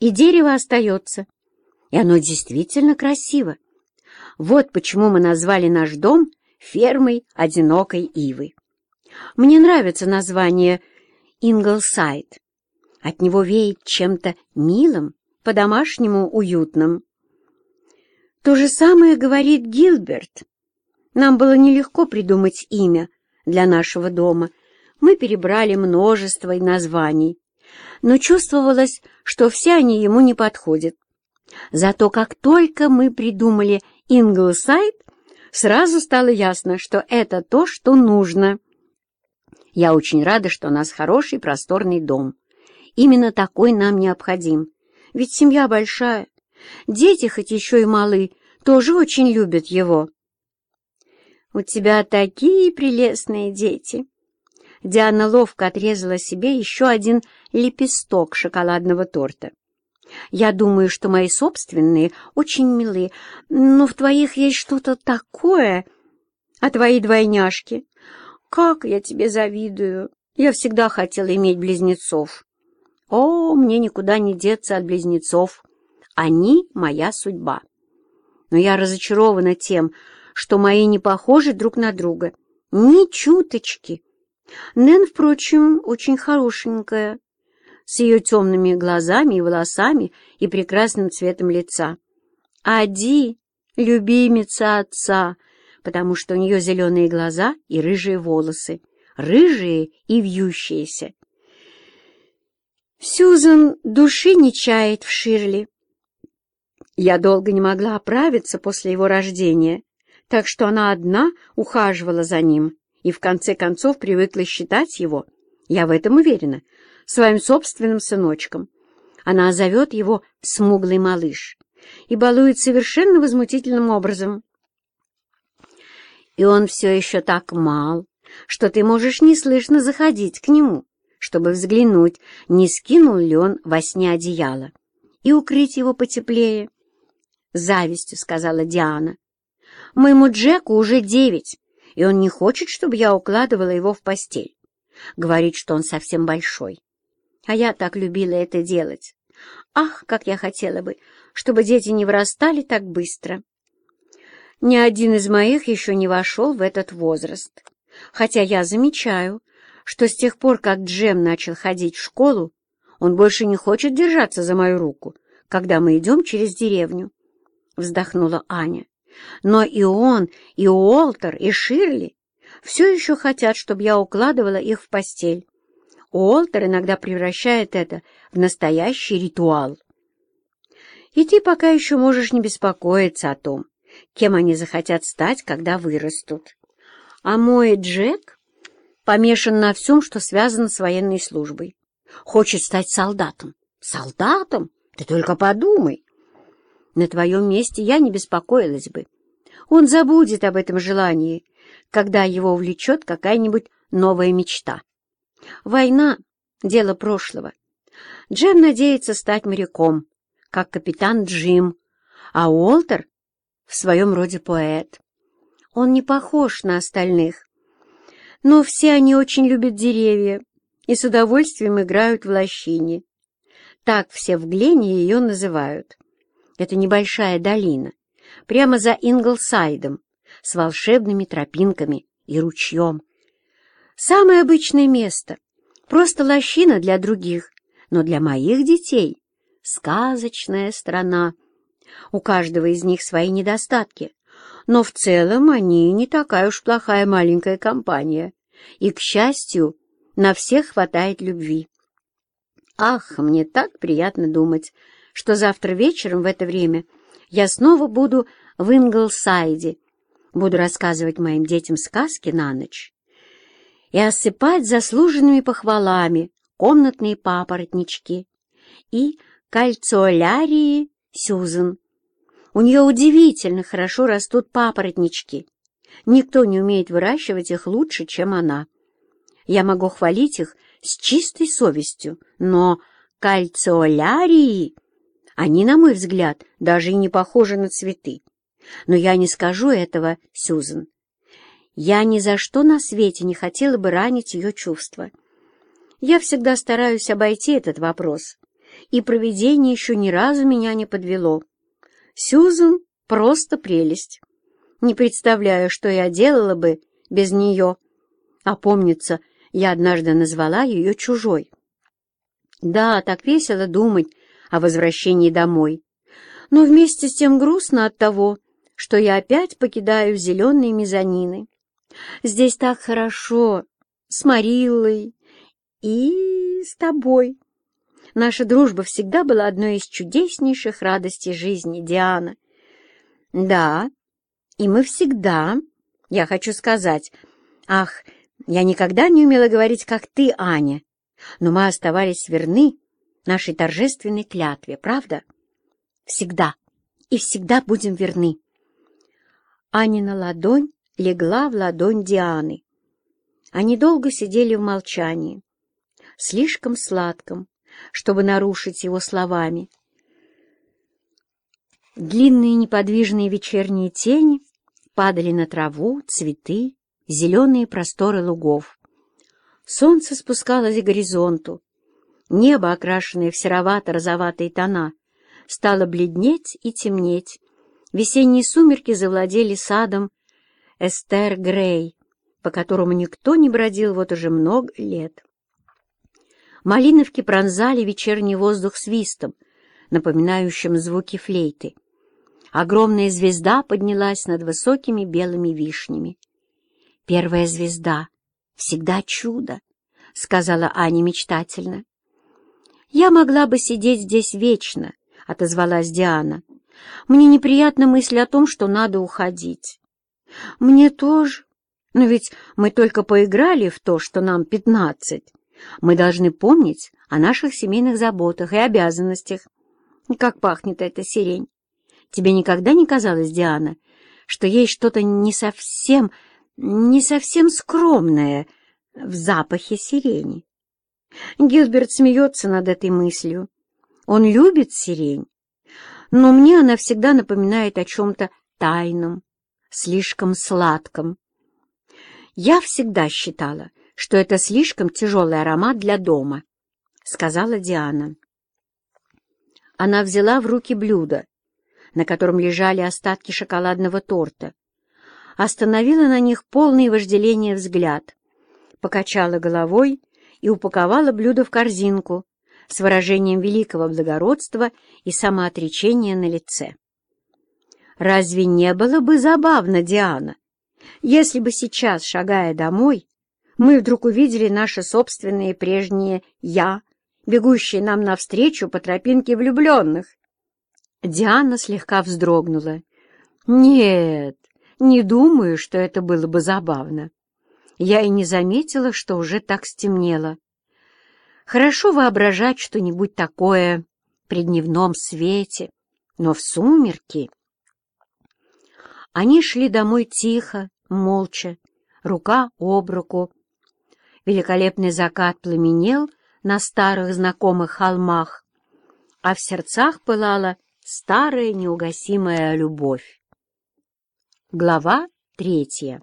и дерево остается. И оно действительно красиво. Вот почему мы назвали наш дом фермой одинокой ивы. Мне нравится название «Инглсайд». От него веет чем-то милым, по-домашнему уютным. То же самое говорит Гилберт. Нам было нелегко придумать имя для нашего дома. Мы перебрали множество названий, но чувствовалось, что все они ему не подходят. Зато как только мы придумали Инглсайд, сразу стало ясно, что это то, что нужно. Я очень рада, что у нас хороший просторный дом. Именно такой нам необходим. Ведь семья большая. Дети, хоть еще и малы, тоже очень любят его. «У тебя такие прелестные дети!» Диана ловко отрезала себе еще один лепесток шоколадного торта. «Я думаю, что мои собственные очень милые, но в твоих есть что-то такое, а твои двойняшки. Как я тебе завидую! Я всегда хотела иметь близнецов. О, мне никуда не деться от близнецов. Они — моя судьба. Но я разочарована тем, что мои не похожи друг на друга. Ни чуточки. Нэн, впрочем, очень хорошенькая, с ее темными глазами и волосами и прекрасным цветом лица. А Ди — любимица отца, потому что у нее зеленые глаза и рыжие волосы, рыжие и вьющиеся. Сьюзан души не чает в Ширли. Я долго не могла оправиться после его рождения, так что она одна ухаживала за ним и в конце концов привыкла считать его, я в этом уверена, своим собственным сыночком. Она зовет его «смуглый малыш» и балует совершенно возмутительным образом. И он все еще так мал, что ты можешь неслышно заходить к нему, чтобы взглянуть, не скинул ли он во сне одеяло, и укрыть его потеплее. Завистью сказала Диана. Моему Джеку уже девять, и он не хочет, чтобы я укладывала его в постель. Говорит, что он совсем большой. А я так любила это делать. Ах, как я хотела бы, чтобы дети не вырастали так быстро. Ни один из моих еще не вошел в этот возраст, хотя я замечаю, что с тех пор, как Джем начал ходить в школу, он больше не хочет держаться за мою руку, когда мы идем через деревню. Вздохнула Аня. Но и он, и Уолтер, и Ширли все еще хотят, чтобы я укладывала их в постель. Уолтер иногда превращает это в настоящий ритуал. И ты пока еще можешь не беспокоиться о том, кем они захотят стать, когда вырастут. А мой Джек помешан на всем, что связано с военной службой. Хочет стать солдатом. Солдатом? Ты только подумай. На твоем месте я не беспокоилась бы. Он забудет об этом желании, когда его увлечет какая-нибудь новая мечта. Война — дело прошлого. Джем надеется стать моряком, как капитан Джим, а Уолтер — в своем роде поэт. Он не похож на остальных, но все они очень любят деревья и с удовольствием играют в лощине. Так все в Глене ее называют. Это небольшая долина, прямо за Инглсайдом, с волшебными тропинками и ручьем. Самое обычное место, просто лощина для других, но для моих детей — сказочная страна. У каждого из них свои недостатки, но в целом они не такая уж плохая маленькая компания и, к счастью, на всех хватает любви. Ах, мне так приятно думать, что завтра вечером в это время я снова буду в Инглсайде, буду рассказывать моим детям сказки на ночь и осыпать заслуженными похвалами комнатные папоротнички и кальциолярии Сюзан. У нее удивительно хорошо растут папоротнички, Никто не умеет выращивать их лучше, чем она. Я могу хвалить их с чистой совестью, но кальциолярии, они, на мой взгляд, даже и не похожи на цветы. Но я не скажу этого, Сюзан. Я ни за что на свете не хотела бы ранить ее чувства. Я всегда стараюсь обойти этот вопрос и провидение еще ни разу меня не подвело. Сьюзен — просто прелесть. Не представляю, что я делала бы без нее. А помнится, я однажды назвала ее чужой. Да, так весело думать о возвращении домой. Но вместе с тем грустно от того, что я опять покидаю зеленые мезонины. Здесь так хорошо, с Мариллой и с тобой. Наша дружба всегда была одной из чудеснейших радостей жизни, Диана. Да, и мы всегда, я хочу сказать, ах, я никогда не умела говорить, как ты, Аня, но мы оставались верны нашей торжественной клятве, правда? Всегда и всегда будем верны. Анина ладонь легла в ладонь Дианы. Они долго сидели в молчании, слишком сладком, чтобы нарушить его словами. Длинные неподвижные вечерние тени падали на траву, цветы, зеленые просторы лугов. Солнце спускалось к горизонту. Небо, окрашенное в серовато-розоватые тона, стало бледнеть и темнеть. Весенние сумерки завладели садом Эстер Грей, по которому никто не бродил вот уже много лет. Малиновки пронзали вечерний воздух свистом, напоминающим звуки флейты. Огромная звезда поднялась над высокими белыми вишнями. «Первая звезда — всегда чудо», — сказала Аня мечтательно. «Я могла бы сидеть здесь вечно», — отозвалась Диана. «Мне неприятна мысль о том, что надо уходить». «Мне тоже. Но ведь мы только поиграли в то, что нам пятнадцать. Мы должны помнить о наших семейных заботах и обязанностях. Как пахнет эта сирень! Тебе никогда не казалось, Диана, что есть что-то не совсем, не совсем скромное в запахе сирени? Гилберт смеется над этой мыслью. Он любит сирень, но мне она всегда напоминает о чем-то тайном, слишком сладком. Я всегда считала, что это слишком тяжелый аромат для дома, — сказала Диана. Она взяла в руки блюдо, на котором лежали остатки шоколадного торта, остановила на них полный вожделения взгляд, покачала головой и упаковала блюдо в корзинку с выражением великого благородства и самоотречения на лице. «Разве не было бы забавно, Диана, если бы сейчас, шагая домой, мы вдруг увидели наше собственное прежнее «я», бегущее нам навстречу по тропинке влюбленных?» Диана слегка вздрогнула. «Нет, не думаю, что это было бы забавно. Я и не заметила, что уже так стемнело. Хорошо воображать что-нибудь такое при дневном свете, но в сумерки...» Они шли домой тихо, молча, рука об руку. Великолепный закат пламенел на старых знакомых холмах, а в сердцах пылала старая неугасимая любовь. Глава третья